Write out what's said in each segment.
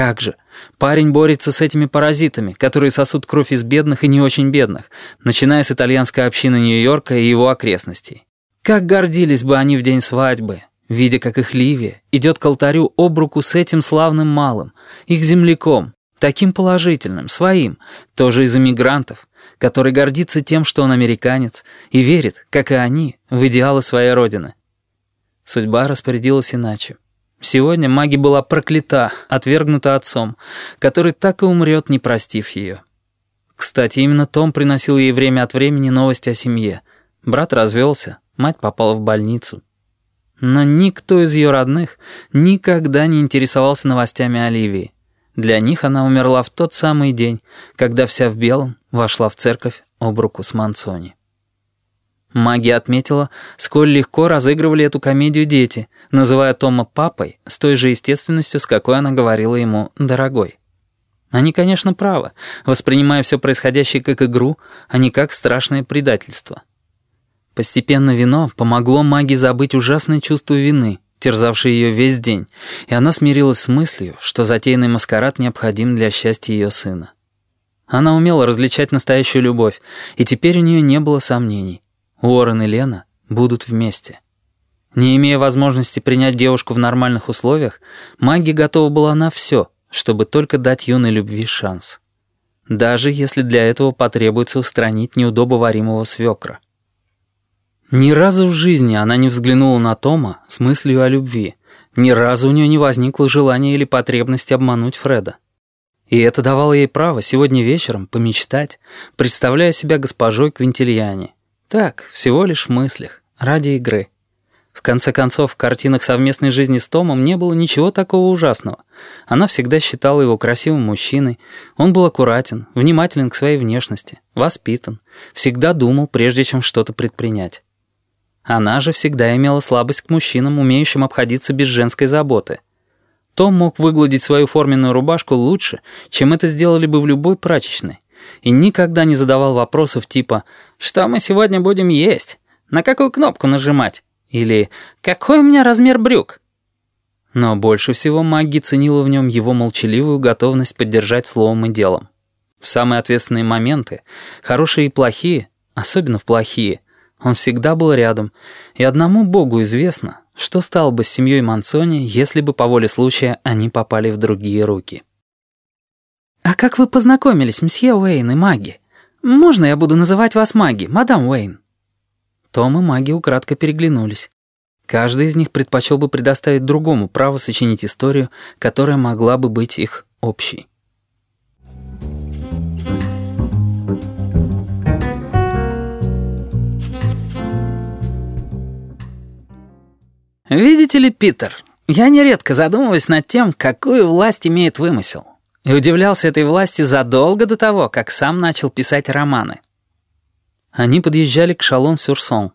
Как же? Парень борется с этими паразитами, которые сосут кровь из бедных и не очень бедных, начиная с итальянской общины Нью-Йорка и его окрестностей. Как гордились бы они в день свадьбы, видя, как их Ливия идет к алтарю об руку с этим славным малым, их земляком, таким положительным, своим, тоже из эмигрантов, который гордится тем, что он американец, и верит, как и они, в идеалы своей родины. Судьба распорядилась иначе. Сегодня Маги была проклята, отвергнута отцом, который так и умрет, не простив ее. Кстати, именно Том приносил ей время от времени новости о семье. Брат развелся, мать попала в больницу. Но никто из ее родных никогда не интересовался новостями Оливии. Для них она умерла в тот самый день, когда вся в белом вошла в церковь об руку с Мансони. Магия отметила, сколь легко разыгрывали эту комедию дети, называя Тома папой с той же естественностью, с какой она говорила ему «дорогой». Они, конечно, правы, воспринимая все происходящее как игру, а не как страшное предательство. Постепенно вино помогло маге забыть ужасное чувство вины, терзавшее ее весь день, и она смирилась с мыслью, что затеянный маскарад необходим для счастья ее сына. Она умела различать настоящую любовь, и теперь у нее не было сомнений. Уоррен и Лена будут вместе. Не имея возможности принять девушку в нормальных условиях, Маги готова была на все, чтобы только дать юной любви шанс. Даже если для этого потребуется устранить неудобоваримого свекра. Ни разу в жизни она не взглянула на Тома с мыслью о любви. Ни разу у нее не возникло желания или потребности обмануть Фреда. И это давало ей право сегодня вечером помечтать, представляя себя госпожой Квинтильяне, так, всего лишь в мыслях, ради игры. В конце концов, в картинах совместной жизни с Томом не было ничего такого ужасного. Она всегда считала его красивым мужчиной. Он был аккуратен, внимателен к своей внешности, воспитан, всегда думал, прежде чем что-то предпринять. Она же всегда имела слабость к мужчинам, умеющим обходиться без женской заботы. Том мог выгладить свою форменную рубашку лучше, чем это сделали бы в любой прачечной и никогда не задавал вопросов типа «Что мы сегодня будем есть? На какую кнопку нажимать?» или «Какой у меня размер брюк?» Но больше всего Магги ценила в нем его молчаливую готовность поддержать словом и делом. В самые ответственные моменты, хорошие и плохие, особенно в плохие, он всегда был рядом, и одному Богу известно, что стало бы с семьей Мансони, если бы по воле случая они попали в другие руки. «А как вы познакомились, мсье Уэйн и Маги? Можно я буду называть вас Маги, мадам Уэйн?» Том и Маги украдко переглянулись. Каждый из них предпочел бы предоставить другому право сочинить историю, которая могла бы быть их общей. «Видите ли, Питер, я нередко задумываюсь над тем, какую власть имеет вымысел и удивлялся этой власти задолго до того, как сам начал писать романы. Они подъезжали к Шалон-Сюрсон.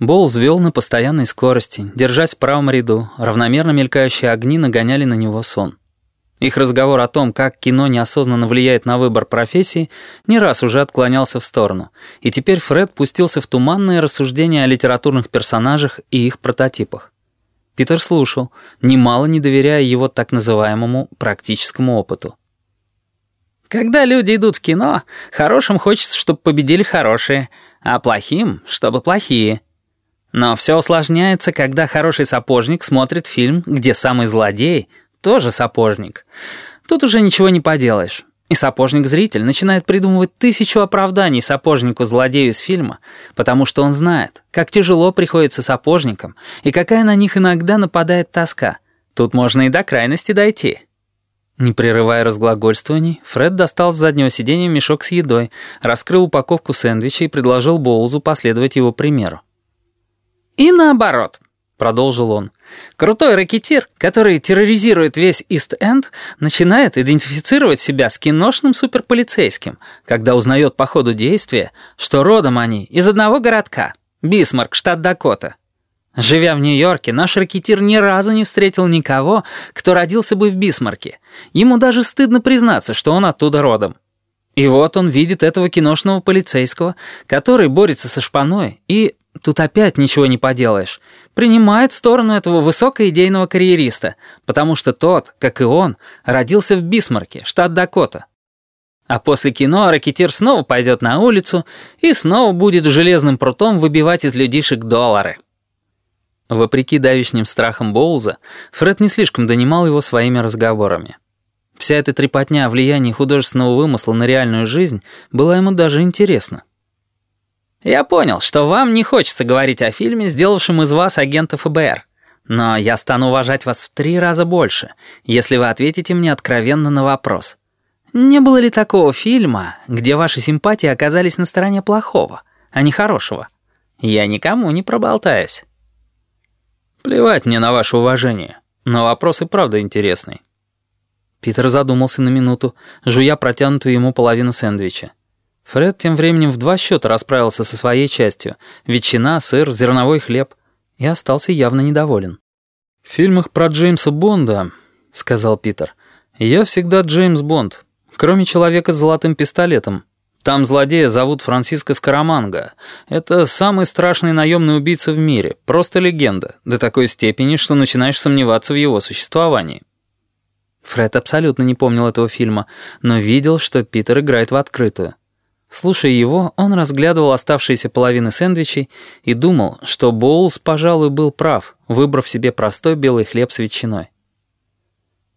Бол взвел на постоянной скорости, держась в правом ряду, равномерно мелькающие огни нагоняли на него сон. Их разговор о том, как кино неосознанно влияет на выбор профессии, не раз уже отклонялся в сторону, и теперь Фред пустился в туманные рассуждения о литературных персонажах и их прототипах. Питер слушал, немало не доверяя его так называемому практическому опыту. Когда люди идут в кино, хорошим хочется, чтобы победили хорошие, а плохим, чтобы плохие. Но все усложняется, когда хороший сапожник смотрит фильм, где самый злодей тоже сапожник. Тут уже ничего не поделаешь. И сапожник-зритель начинает придумывать тысячу оправданий сапожнику-злодею из фильма, потому что он знает, как тяжело приходится сапожникам и какая на них иногда нападает тоска. Тут можно и до крайности дойти. Не прерывая разглагольствований, Фред достал с заднего сиденья мешок с едой, раскрыл упаковку сэндвича и предложил Боузу последовать его примеру. «И наоборот», — продолжил он, — Крутой ракетир, который терроризирует весь Ист-Энд, начинает идентифицировать себя с киношным суперполицейским, когда узнает по ходу действия, что родом они из одного городка — Бисмарк, штат Дакота. Живя в Нью-Йорке, наш рэкетир ни разу не встретил никого, кто родился бы в Бисмарке. Ему даже стыдно признаться, что он оттуда родом. И вот он видит этого киношного полицейского, который борется со шпаной и тут опять ничего не поделаешь, принимает сторону этого высокоидейного карьериста, потому что тот, как и он, родился в Бисмарке, штат Дакота. А после кино ракетир снова пойдет на улицу и снова будет железным прутом выбивать из людишек доллары. Вопреки давишним страхам Боулза, Фред не слишком донимал его своими разговорами. Вся эта трепотня о влиянии художественного вымысла на реальную жизнь была ему даже интересна. «Я понял, что вам не хочется говорить о фильме, сделавшем из вас агента ФБР. Но я стану уважать вас в три раза больше, если вы ответите мне откровенно на вопрос. Не было ли такого фильма, где ваши симпатии оказались на стороне плохого, а не хорошего? Я никому не проболтаюсь». «Плевать мне на ваше уважение, но вопрос и правда интересный». Питер задумался на минуту, жуя протянутую ему половину сэндвича. Фред тем временем в два счета расправился со своей частью. Ветчина, сыр, зерновой хлеб. И остался явно недоволен. «В фильмах про Джеймса Бонда, — сказал Питер, — я всегда Джеймс Бонд, кроме человека с золотым пистолетом. Там злодея зовут Франциско Скараманго. Это самый страшный наемный убийца в мире, просто легенда, до такой степени, что начинаешь сомневаться в его существовании». Фред абсолютно не помнил этого фильма, но видел, что Питер играет в открытую. Слушая его, он разглядывал оставшиеся половины сэндвичей и думал, что Боулс, пожалуй, был прав, выбрав себе простой белый хлеб с ветчиной.